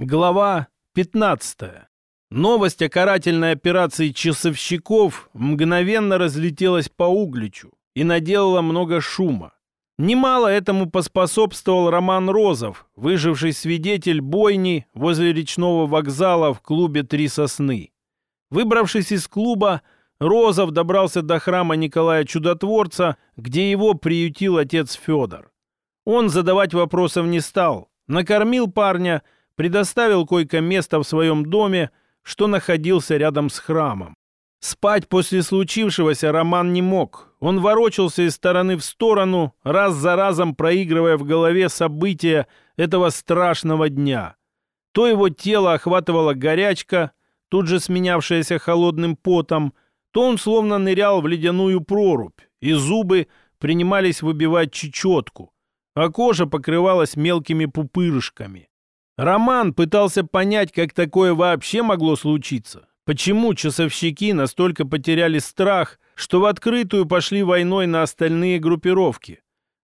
Глава 15. Новость о карательной операции часовщиков мгновенно разлетелась по Угличу и наделала много шума. Немало этому поспособствовал Роман Розов, выживший свидетель бойни возле речного вокзала в клубе «Три сосны». Выбравшись из клуба, Розов добрался до храма Николая Чудотворца, где его приютил отец Федор. Он задавать вопросов не стал, накормил парня – предоставил койко-место в своем доме, что находился рядом с храмом. Спать после случившегося Роман не мог. Он ворочался из стороны в сторону, раз за разом проигрывая в голове события этого страшного дня. То его тело охватывала горячка, тут же сменявшаяся холодным потом, то он словно нырял в ледяную прорубь, и зубы принимались выбивать чечетку, а кожа покрывалась мелкими пупырышками. Роман пытался понять, как такое вообще могло случиться. Почему часовщики настолько потеряли страх, что в открытую пошли войной на остальные группировки?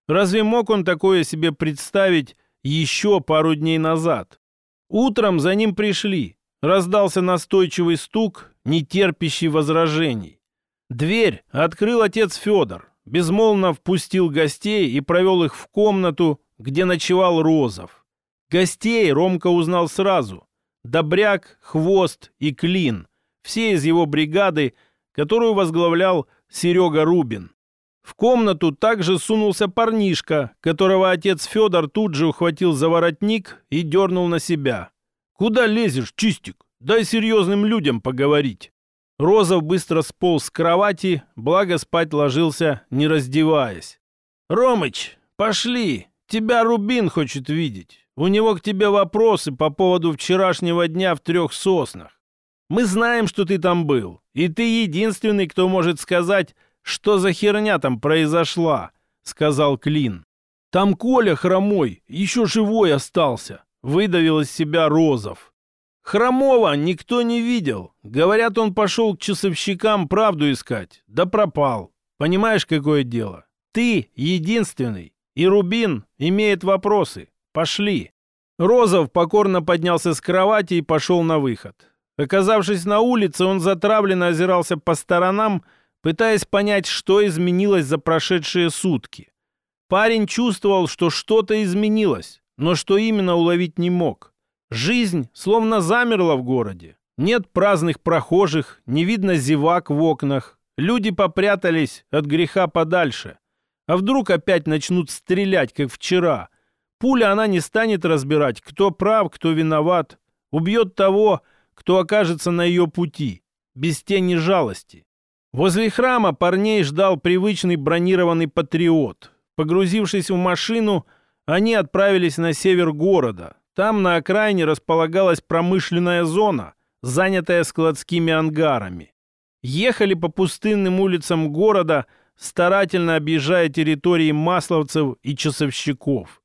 Разве мог он такое себе представить еще пару дней назад? Утром за ним пришли. Раздался настойчивый стук, не терпящий возражений. Дверь открыл отец Федор, безмолвно впустил гостей и провел их в комнату, где ночевал Розов. Гостей Ромка узнал сразу. Добряк, Хвост и Клин. Все из его бригады, которую возглавлял Серега Рубин. В комнату также сунулся парнишка, которого отец Федор тут же ухватил за воротник и дернул на себя. «Куда лезешь, чистик? Дай серьезным людям поговорить». Розов быстро сполз с кровати, благо спать ложился, не раздеваясь. «Ромыч, пошли, тебя Рубин хочет видеть. У него к тебе вопросы по поводу вчерашнего дня в трех соснах. Мы знаем, что ты там был, и ты единственный, кто может сказать, что за херня там произошла», — сказал Клин. «Там Коля хромой, еще живой остался», — выдавил из себя Розов. «Хромова никто не видел. Говорят, он пошел к часовщикам правду искать. Да пропал. Понимаешь, какое дело? Ты единственный, и Рубин имеет вопросы. Пошли. Розов покорно поднялся с кровати и пошел на выход. Оказавшись на улице, он затравленно озирался по сторонам, пытаясь понять, что изменилось за прошедшие сутки. Парень чувствовал, что что-то изменилось, но что именно уловить не мог. Жизнь словно замерла в городе. Нет праздных прохожих, не видно зевак в окнах. Люди попрятались от греха подальше. А вдруг опять начнут стрелять, как вчера – Пуля она не станет разбирать, кто прав, кто виноват. Убьет того, кто окажется на ее пути, без тени жалости. Возле храма парней ждал привычный бронированный патриот. Погрузившись в машину, они отправились на север города. Там на окраине располагалась промышленная зона, занятая складскими ангарами. Ехали по пустынным улицам города, старательно объезжая территории масловцев и часовщиков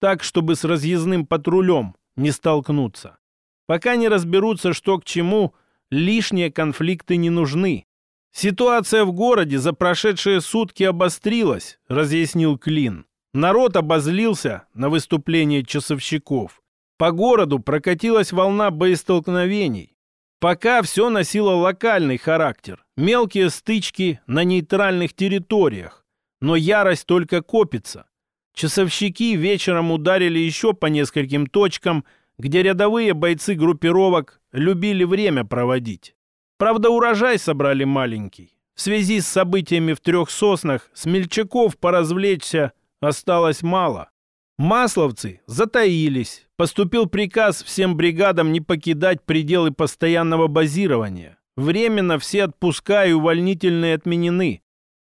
так, чтобы с разъездным патрулем не столкнуться. Пока не разберутся, что к чему, лишние конфликты не нужны. Ситуация в городе за прошедшие сутки обострилась, разъяснил Клин. Народ обозлился на выступление часовщиков. По городу прокатилась волна боестолкновений. Пока все носило локальный характер, мелкие стычки на нейтральных территориях. Но ярость только копится. Часовщики вечером ударили еще по нескольким точкам, где рядовые бойцы группировок любили время проводить. Правда, урожай собрали маленький. В связи с событиями в трех соснах смельчаков поразвлечься осталось мало. Масловцы затаились. Поступил приказ всем бригадам не покидать пределы постоянного базирования. Временно все отпуска и увольнительные отменены.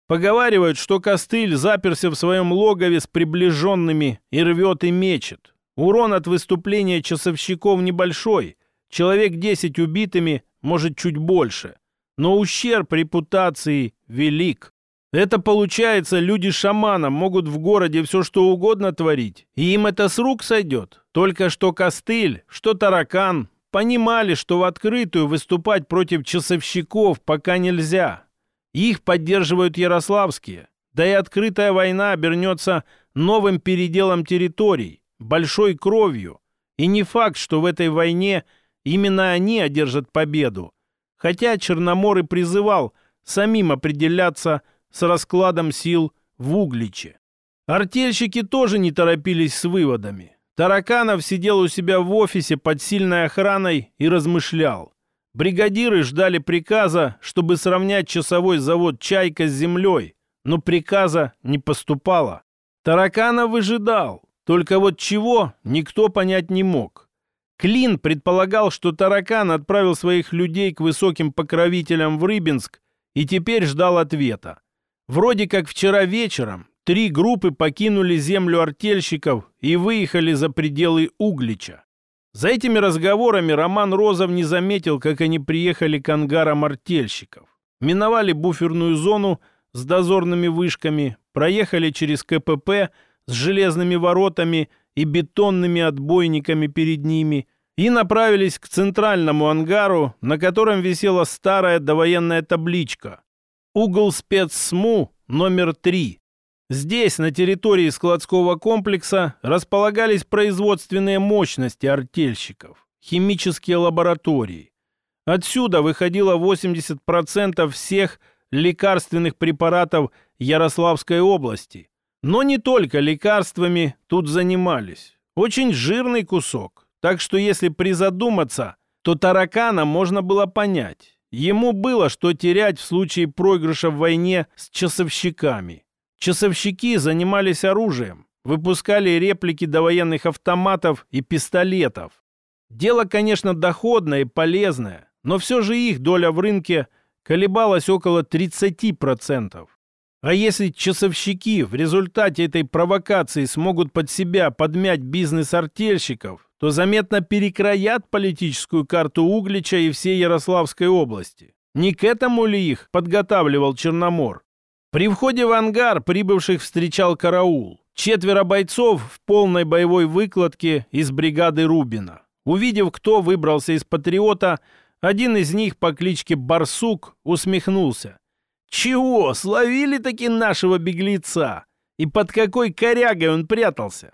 Поговаривают, что костыль заперся в своем логове с приближенными и рвет и мечет. Урон от выступления часовщиков небольшой. Человек 10 убитыми, может, чуть больше. Но ущерб репутации велик. Это получается, люди шамана могут в городе все что угодно творить. И им это с рук сойдет. Только что костыль, что таракан понимали, что в открытую выступать против часовщиков пока нельзя. Их поддерживают ярославские. Да и открытая война обернется новым переделом территорий, большой кровью. И не факт, что в этой войне именно они одержат победу. Хотя Черномор и призывал самим определяться с раскладом сил в Угличе. Артельщики тоже не торопились с выводами. Тараканов сидел у себя в офисе под сильной охраной и размышлял. Бригадиры ждали приказа, чтобы сравнять часовой завод «Чайка» с землей, но приказа не поступало. Тараканов выжидал, только вот чего никто понять не мог. Клин предполагал, что Таракан отправил своих людей к высоким покровителям в Рыбинск и теперь ждал ответа. Вроде как вчера вечером три группы покинули землю артельщиков и выехали за пределы Углича. За этими разговорами Роман Розов не заметил, как они приехали к ангарам артельщиков. Миновали буферную зону с дозорными вышками, проехали через КПП с железными воротами и бетонными отбойниками перед ними и направились к центральному ангару, на котором висела старая довоенная табличка «Угол спецсму номер 3». Здесь, на территории складского комплекса, располагались производственные мощности артельщиков, химические лаборатории. Отсюда выходило 80% всех лекарственных препаратов Ярославской области. Но не только лекарствами тут занимались. Очень жирный кусок. Так что если призадуматься, то таракана можно было понять. Ему было что терять в случае проигрыша в войне с часовщиками. Часовщики занимались оружием, выпускали реплики довоенных автоматов и пистолетов. Дело, конечно, доходное и полезное, но все же их доля в рынке колебалась около 30%. А если часовщики в результате этой провокации смогут под себя подмять бизнес артельщиков, то заметно перекроят политическую карту Углича и всей Ярославской области. Не к этому ли их подготавливал Черномор? При входе в ангар прибывших встречал караул. Четверо бойцов в полной боевой выкладке из бригады Рубина. Увидев, кто выбрался из «Патриота», один из них по кличке Барсук усмехнулся. «Чего, словили таки нашего беглеца? И под какой корягой он прятался?»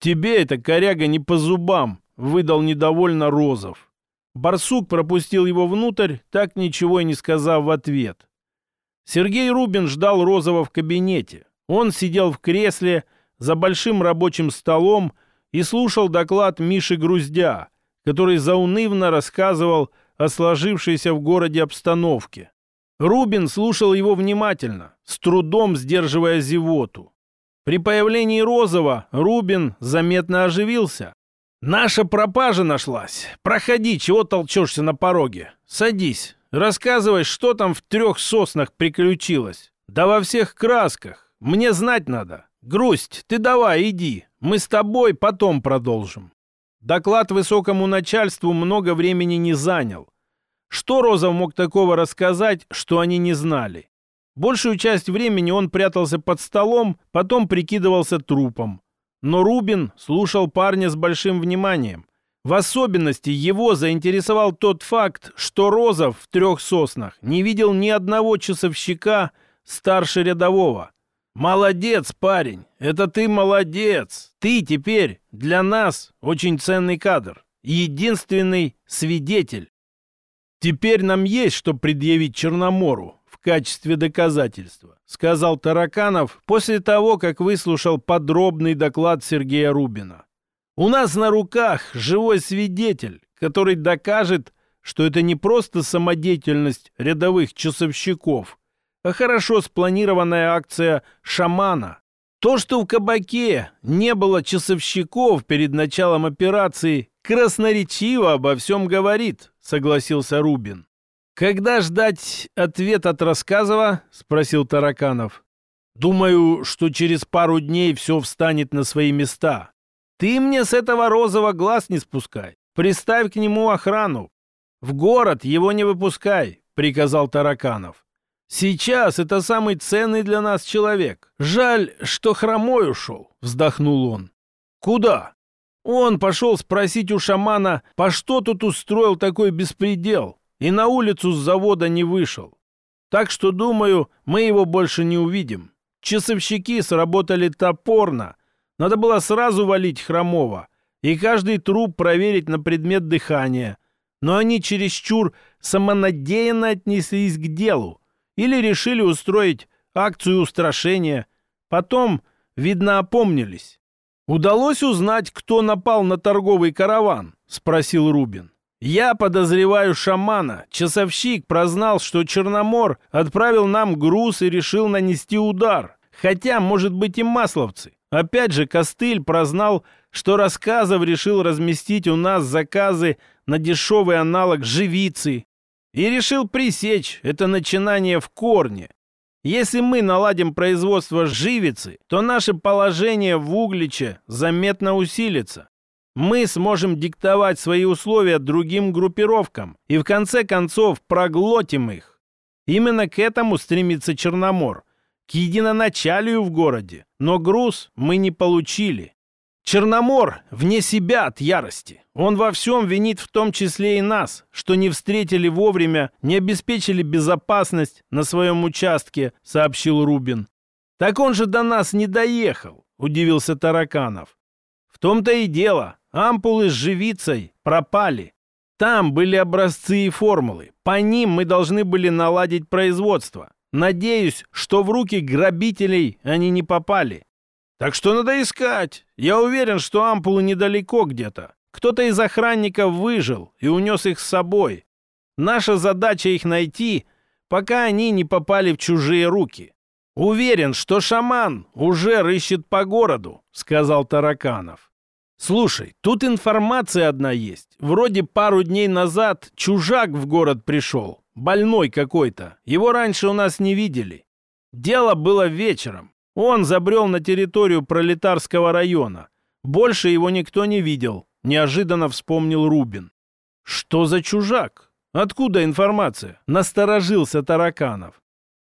«Тебе эта коряга не по зубам», — выдал недовольно Розов. Барсук пропустил его внутрь, так ничего и не сказав в ответ. Сергей Рубин ждал Розова в кабинете. Он сидел в кресле за большим рабочим столом и слушал доклад Миши Груздя, который заунывно рассказывал о сложившейся в городе обстановке. Рубин слушал его внимательно, с трудом сдерживая зевоту. При появлении Розова Рубин заметно оживился. «Наша пропажа нашлась. Проходи, чего толчешься на пороге? Садись, Рассказывай, что там в трех соснах приключилось. Да во всех красках. Мне знать надо. Грусть, ты давай, иди. Мы с тобой потом продолжим. Доклад высокому начальству много времени не занял. Что Розов мог такого рассказать, что они не знали? Большую часть времени он прятался под столом, потом прикидывался трупом. Но Рубин слушал парня с большим вниманием. В особенности его заинтересовал тот факт, что Розов в трех соснах не видел ни одного часовщика старше рядового. «Молодец, парень! Это ты молодец! Ты теперь для нас очень ценный кадр. Единственный свидетель. Теперь нам есть что предъявить Черномору в качестве доказательства», сказал Тараканов после того, как выслушал подробный доклад Сергея Рубина. У нас на руках живой свидетель, который докажет, что это не просто самодеятельность рядовых часовщиков, а хорошо спланированная акция шамана. То, что в кабаке не было часовщиков перед началом операции, красноречиво обо всем говорит, согласился Рубин. «Когда ждать ответ от Рассказова?» — спросил Тараканов. «Думаю, что через пару дней все встанет на свои места. Ты мне с этого розового глаз не спускай. Приставь к нему охрану. В город его не выпускай, приказал Тараканов. Сейчас это самый ценный для нас человек. Жаль, что хромой ушел, вздохнул он. Куда? Он пошел спросить у шамана, по что тут устроил такой беспредел, и на улицу с завода не вышел. Так что, думаю, мы его больше не увидим. Часовщики сработали топорно, надо было сразу валить Хромова. и каждый труп проверить на предмет дыхания. Но они чересчур самонадеянно отнеслись к делу или решили устроить акцию устрашения. Потом, видно, опомнились. «Удалось узнать, кто напал на торговый караван?» — спросил Рубин. «Я подозреваю шамана. Часовщик прознал, что Черномор отправил нам груз и решил нанести удар. Хотя, может быть, и масловцы. Опять же, Костыль прознал, что Рассказов решил разместить у нас заказы на дешевый аналог живицы. И решил пресечь это начинание в корне. Если мы наладим производство живицы, то наше положение в Угличе заметно усилится. Мы сможем диктовать свои условия другим группировкам и в конце концов проглотим их. Именно к этому стремится Черномор, к единоначалию в городе. Но груз мы не получили. Черномор вне себя от ярости. Он во всем винит в том числе и нас, что не встретили вовремя, не обеспечили безопасность на своем участке, сообщил Рубин. Так он же до нас не доехал, удивился Тараканов. В том-то и дело, ампулы с живицей пропали. Там были образцы и формулы. По ним мы должны были наладить производство. Надеюсь, что в руки грабителей они не попали. Так что надо искать. Я уверен, что ампулы недалеко где-то. Кто-то из охранников выжил и унес их с собой. Наша задача их найти, пока они не попали в чужие руки. Уверен, что шаман уже рыщет по городу, сказал Тараканов. Слушай, тут информация одна есть. Вроде пару дней назад чужак в город пришел. Больной какой-то. Его раньше у нас не видели. Дело было вечером. Он забрел на территорию пролетарского района. Больше его никто не видел, неожиданно вспомнил Рубин. Что за чужак? Откуда информация? Насторожился Тараканов.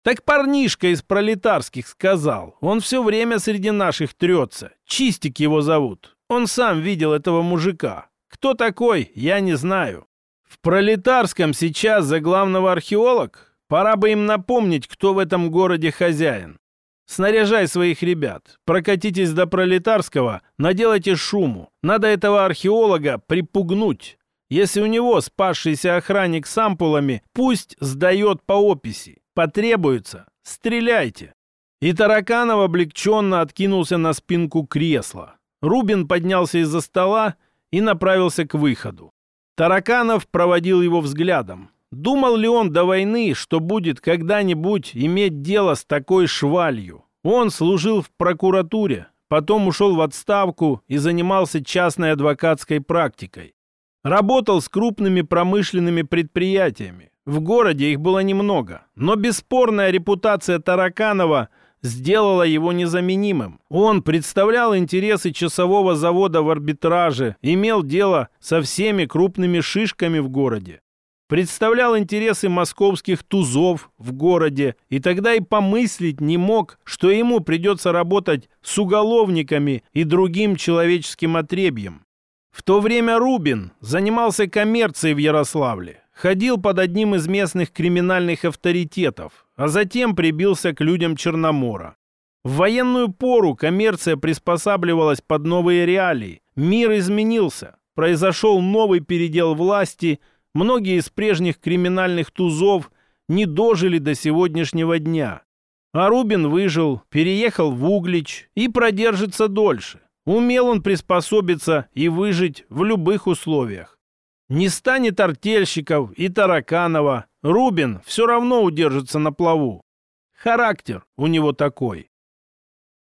Так парнишка из пролетарских сказал. Он все время среди наших трется. Чистик его зовут. Он сам видел этого мужика. Кто такой, я не знаю. В пролетарском сейчас за главного археолог? Пора бы им напомнить, кто в этом городе хозяин. Снаряжай своих ребят, прокатитесь до Пролетарского, наделайте шуму. Надо этого археолога припугнуть. Если у него спасшийся охранник с ампулами, пусть сдает по описи. Потребуется, стреляйте. И Тараканов облегченно откинулся на спинку кресла. Рубин поднялся из-за стола и направился к выходу. Тараканов проводил его взглядом. Думал ли он до войны, что будет когда-нибудь иметь дело с такой швалью? Он служил в прокуратуре, потом ушел в отставку и занимался частной адвокатской практикой. Работал с крупными промышленными предприятиями. В городе их было немного, но бесспорная репутация Тараканова сделала его незаменимым. Он представлял интересы часового завода в арбитраже, имел дело со всеми крупными шишками в городе представлял интересы московских тузов в городе и тогда и помыслить не мог, что ему придется работать с уголовниками и другим человеческим отребьем. В то время Рубин занимался коммерцией в Ярославле, ходил под одним из местных криминальных авторитетов, а затем прибился к людям Черномора. В военную пору коммерция приспосабливалась под новые реалии, мир изменился, произошел новый передел власти – Многие из прежних криминальных тузов не дожили до сегодняшнего дня. А Рубин выжил, переехал в Углич и продержится дольше. Умел он приспособиться и выжить в любых условиях. Не станет артельщиков и Тараканова, Рубин все равно удержится на плаву. Характер у него такой.